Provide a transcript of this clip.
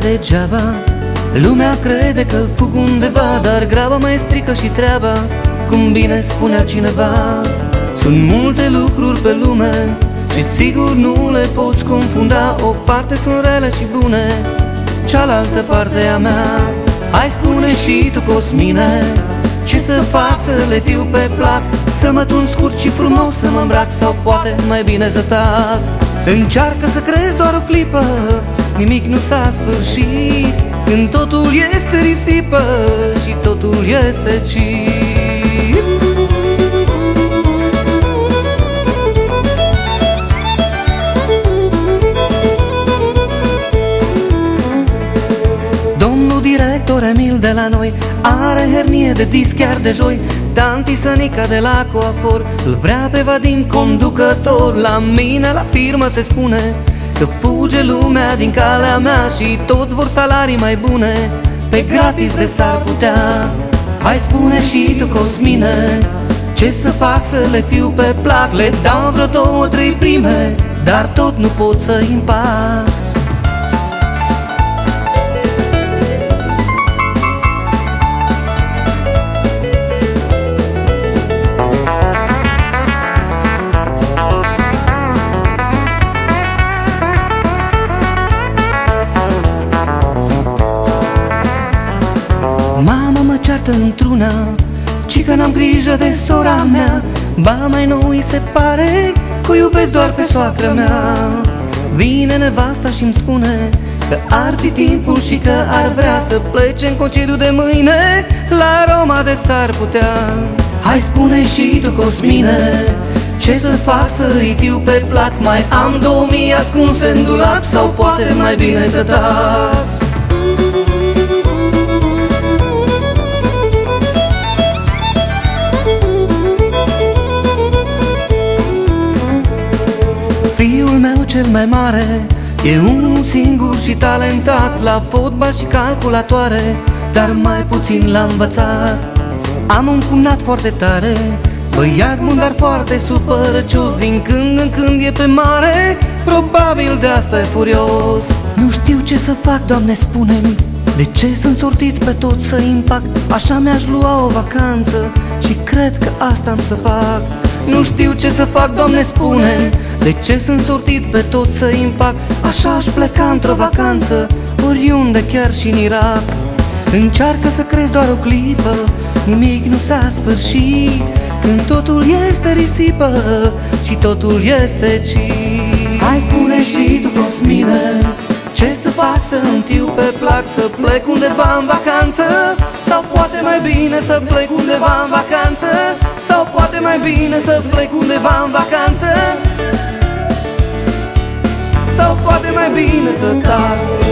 degeaba. Lumea crede că fug undeva Dar graba mai strică și treaba. Cum bine spunea cineva Sunt multe lucruri pe lume Și sigur nu le poți confunda. O parte sunt rele și bune Cealaltă parte a mea. Hai spune și tu, Cosmine Ce să fac să le fiu pe plac? Să mă tun scurt și frumos să mă îmbrac Sau poate mai bine să tac Încearcă să crezi doar o clipă Nimic nu s-a sfârșit. Când totul este risipă Și totul este cip Domnul director Emil de la noi Are hernie de disc chiar de joi. Tanti Sănica de la coafor Îl vrea pe Vadim conducător. La mine la firmă se spune Că fuge lumea din calea mea Și toți vor salarii mai bune Pe gratis de s-ar putea. Hai spune și tu, Cosmine Ce să fac să le fiu pe plac? Le dau vreo două, trei prime Dar tot nu pot să împac Mama mă ceartă într-una Ci că n-am grijă de sora mea. Ba mai nou îi se pare Că o iubesc doar pe soacră mea. Vine nevasta și-mi spune Că ar fi timpul și că ar vrea Să plece în concediu de mâine La Roma de s-ar putea. Hai spune și tu, Cosmine Ce să fac să îi fiu pe plac? Mai am două mii ascunse în dulap Sau poate mai bine să tac cel mai mare. E unul singur și talentat La fotbal și calculatoare Dar mai puțin l-a învățat. Am un cumnat foarte tare Băiat bun, dar foarte supărăcios Din când în când e pe mare. Probabil de asta e furios. Nu știu ce să fac, Doamne, spune-mi De ce sunt sortit pe tot să impact? Așa mi-aș lua o vacanță Și cred că asta am să fac Nu știu ce să fac, Doamne, spune. De ce sunt sortit pe tot să impact Așa aș pleca într-o vacanță Oriunde, chiar și în Irak. Încearcă să crezi doar o clipă Nimic nu s-a sfârșit. Când totul este risipă Și totul este ci Hai spune și tu, Cosmine Ce să fac să îmi fiu pe plac? Să plec undeva în vacanță? Sau poate mai bine să plec undeva în vacanță sau poate mai bine să plec undeva în vacanță? Sau poate mai bine să tac